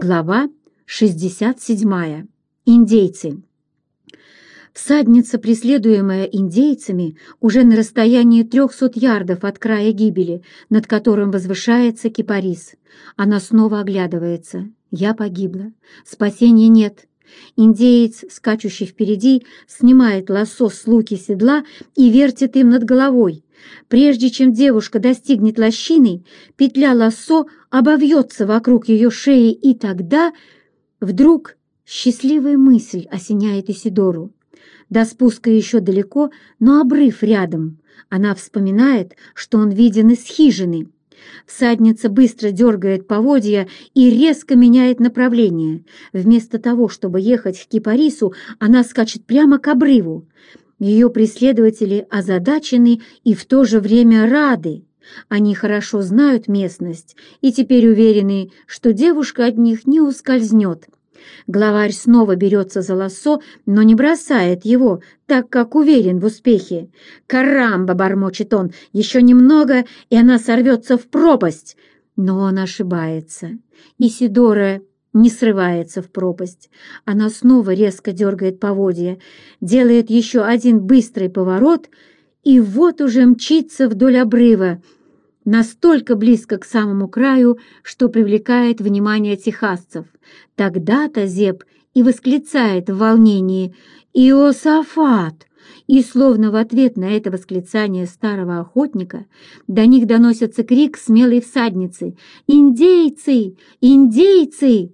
Глава 67. Индейцы. Всадница, преследуемая индейцами, уже на расстоянии трехсот ярдов от края гибели, над которым возвышается кипарис. Она снова оглядывается. «Я погибла. Спасения нет». Индеец, скачущий впереди, снимает лассо с луки седла и вертит им над головой. Прежде чем девушка достигнет лощины, петля лассо обовьется вокруг ее шеи, и тогда вдруг счастливая мысль осеняет Исидору. До спуска еще далеко, но обрыв рядом. Она вспоминает, что он виден из хижины. Всадница быстро дергает поводья и резко меняет направление. Вместо того, чтобы ехать к кипарису, она скачет прямо к обрыву. Ее преследователи озадачены и в то же время рады. Они хорошо знают местность и теперь уверены, что девушка от них не ускользнет. Главарь снова берется за лассо, но не бросает его, так как уверен в успехе. «Карамба!» — бормочет он. «Еще немного, и она сорвется в пропасть!» Но он ошибается. Исидора не срывается в пропасть. Она снова резко дергает поводья, делает еще один быстрый поворот, и вот уже мчится вдоль обрыва, настолько близко к самому краю, что привлекает внимание техасцев. Тогда-то Зеб и восклицает в волнении «Иосафат!» И словно в ответ на это восклицание старого охотника до них доносится крик смелой всадницы «Индейцы! Индейцы!»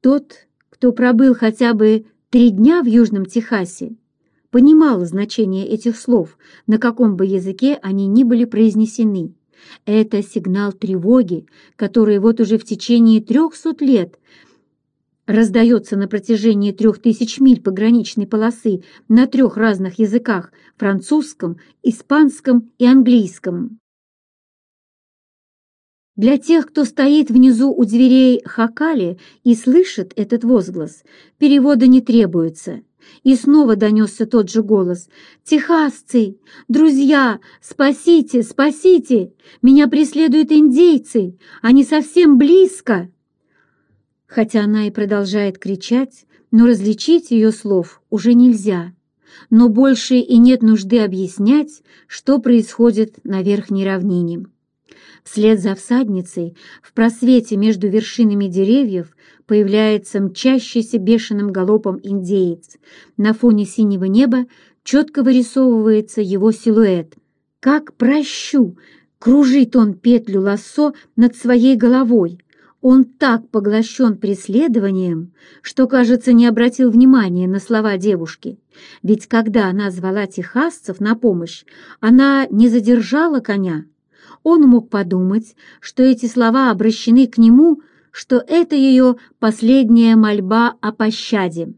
Тот, кто пробыл хотя бы три дня в Южном Техасе, понимал значение этих слов, на каком бы языке они ни были произнесены. Это сигнал тревоги, который вот уже в течение трехсот лет раздается на протяжении трех тысяч миль пограничной полосы на трех разных языках – французском, испанском и английском. Для тех, кто стоит внизу у дверей Хакали и слышит этот возглас, перевода не требуется – и снова донесся тот же голос. «Техасцы! Друзья! Спасите! Спасите! Меня преследуют индейцы! Они совсем близко!» Хотя она и продолжает кричать, но различить ее слов уже нельзя. Но больше и нет нужды объяснять, что происходит на верхней равнине. Вслед за всадницей в просвете между вершинами деревьев появляется мчащийся бешеным галопом индеец. На фоне синего неба четко вырисовывается его силуэт. Как прощу! Кружит он петлю лассо над своей головой. Он так поглощен преследованием, что, кажется, не обратил внимания на слова девушки. Ведь когда она звала техасцев на помощь, она не задержала коня, он мог подумать, что эти слова обращены к нему, что это ее последняя мольба о пощаде.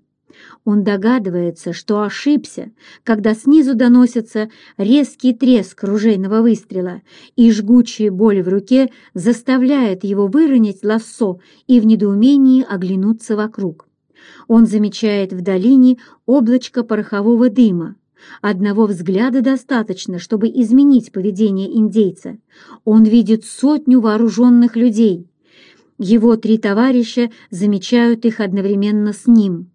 Он догадывается, что ошибся, когда снизу доносится резкий треск ружейного выстрела, и жгучая боль в руке заставляет его выронить лассо и в недоумении оглянуться вокруг. Он замечает в долине облачко порохового дыма, Одного взгляда достаточно, чтобы изменить поведение индейца. Он видит сотню вооруженных людей. Его три товарища замечают их одновременно с ним.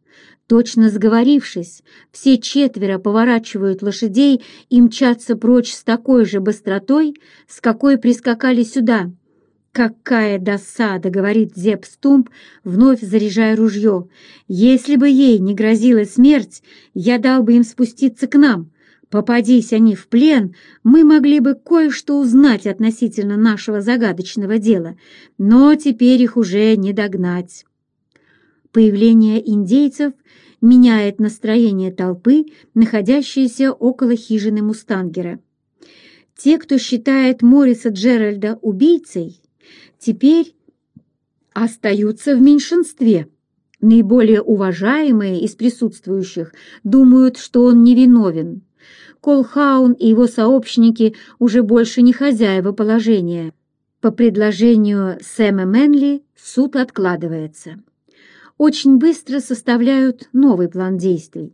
Точно сговорившись, все четверо поворачивают лошадей и мчатся прочь с такой же быстротой, с какой прискакали сюда. «Какая досада!» — говорит Зеп Стумп, вновь заряжая ружье. «Если бы ей не грозила смерть, я дал бы им спуститься к нам. Попадись они в плен, мы могли бы кое-что узнать относительно нашего загадочного дела, но теперь их уже не догнать». Появление индейцев меняет настроение толпы, находящейся около хижины Мустангера. Те, кто считает Мориса Джеральда убийцей, теперь остаются в меньшинстве. Наиболее уважаемые из присутствующих думают, что он невиновен. Колхаун и его сообщники уже больше не хозяева положения. По предложению Сэма Мэнли суд откладывается. Очень быстро составляют новый план действий.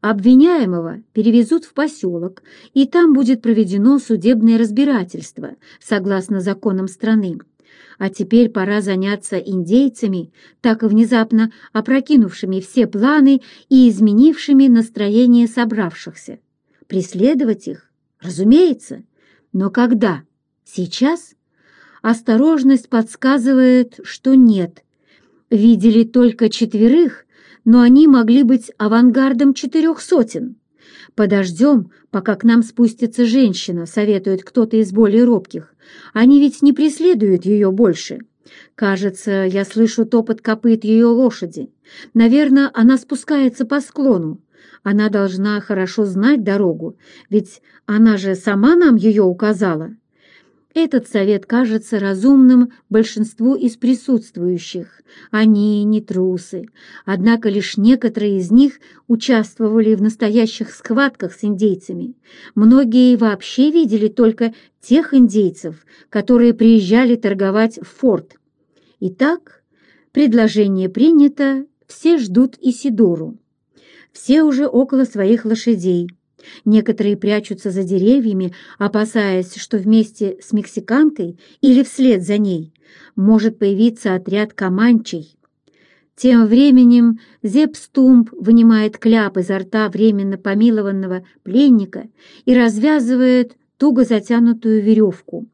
Обвиняемого перевезут в поселок, и там будет проведено судебное разбирательство, согласно законам страны. А теперь пора заняться индейцами, так внезапно опрокинувшими все планы и изменившими настроение собравшихся. Преследовать их? Разумеется. Но когда? Сейчас? Осторожность подсказывает, что нет. Видели только четверых, но они могли быть авангардом четырех сотен. «Подождем, пока к нам спустится женщина», — советует кто-то из более робких. «Они ведь не преследуют ее больше. Кажется, я слышу топот копыт ее лошади. Наверное, она спускается по склону. Она должна хорошо знать дорогу, ведь она же сама нам ее указала». Этот совет кажется разумным большинству из присутствующих. Они не трусы, однако лишь некоторые из них участвовали в настоящих схватках с индейцами. Многие вообще видели только тех индейцев, которые приезжали торговать в форт. Итак, предложение принято, все ждут Исидору. Все уже около своих лошадей. Некоторые прячутся за деревьями, опасаясь, что вместе с мексиканкой или вслед за ней может появиться отряд команчей. Тем временем Зепстумб вынимает кляп изо рта временно помилованного пленника и развязывает туго затянутую веревку.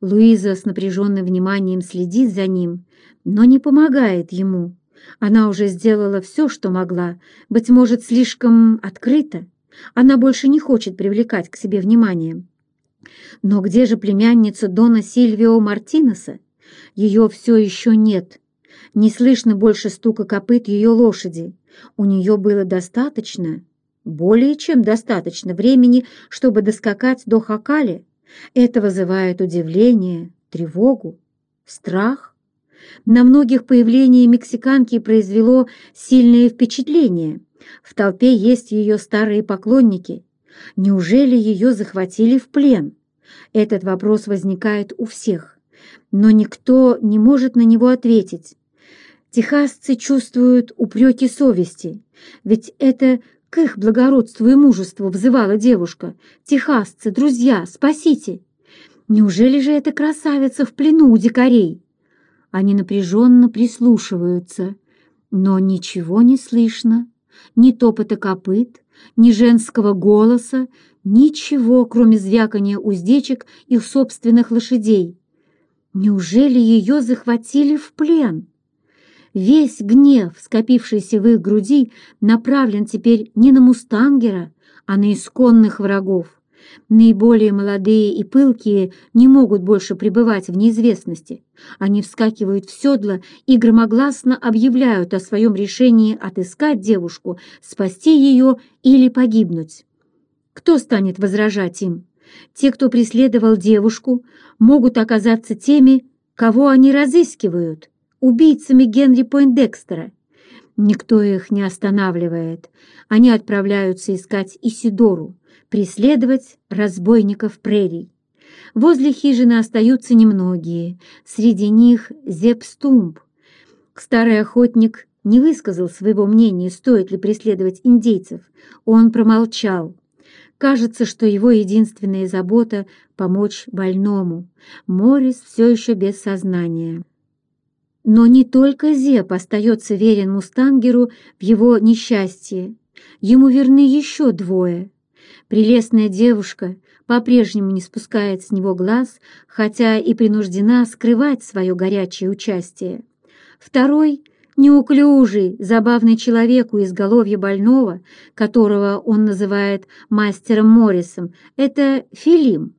Луиза с напряженным вниманием следит за ним, но не помогает ему. Она уже сделала все, что могла, быть может, слишком открыто. Она больше не хочет привлекать к себе внимание. Но где же племянница Дона Сильвио Мартинеса? Ее все еще нет. Не слышно больше стука копыт ее лошади. У нее было достаточно, более чем достаточно времени, чтобы доскакать до Хакали. Это вызывает удивление, тревогу, страх. На многих появление мексиканки произвело сильное впечатление – в толпе есть ее старые поклонники. Неужели ее захватили в плен? Этот вопрос возникает у всех, но никто не может на него ответить. Техасцы чувствуют упреки совести, ведь это к их благородству и мужеству взывала девушка. «Техасцы, друзья, спасите!» Неужели же эта красавица в плену у дикарей? Они напряженно прислушиваются, но ничего не слышно ни топота копыт, ни женского голоса, ничего, кроме звякания уздечек их собственных лошадей. Неужели ее захватили в плен? Весь гнев, скопившийся в их груди, направлен теперь не на мустангера, а на исконных врагов. Наиболее молодые и пылкие не могут больше пребывать в неизвестности. Они вскакивают в седло и громогласно объявляют о своем решении отыскать девушку, спасти ее или погибнуть. Кто станет возражать им? Те, кто преследовал девушку, могут оказаться теми, кого они разыскивают, убийцами Генри Пойндекстера. Никто их не останавливает. Они отправляются искать Исидору преследовать разбойников прерий. Возле хижины остаются немногие, среди них Зепстумб. Старый охотник не высказал своего мнения, стоит ли преследовать индейцев. Он промолчал. Кажется, что его единственная забота — помочь больному. Морис все еще без сознания. Но не только Зеп остается верен Мустангеру в его несчастье. Ему верны еще двое — Прелестная девушка по-прежнему не спускает с него глаз, хотя и принуждена скрывать свое горячее участие. Второй — неуклюжий, забавный человек у изголовья больного, которого он называет мастером Моррисом, это Филим.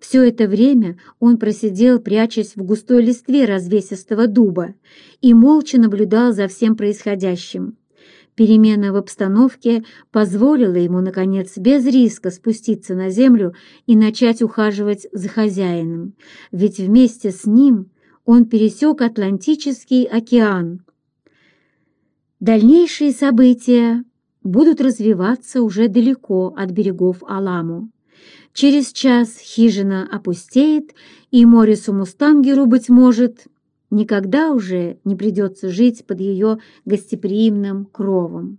Все это время он просидел, прячась в густой листве развесистого дуба, и молча наблюдал за всем происходящим. Перемена в обстановке позволила ему, наконец, без риска спуститься на землю и начать ухаживать за хозяином, ведь вместе с ним он пересек Атлантический океан. Дальнейшие события будут развиваться уже далеко от берегов Аламу. Через час хижина опустеет, и Морису Мустангеру, быть может, никогда уже не придется жить под ее гостеприимным кровом.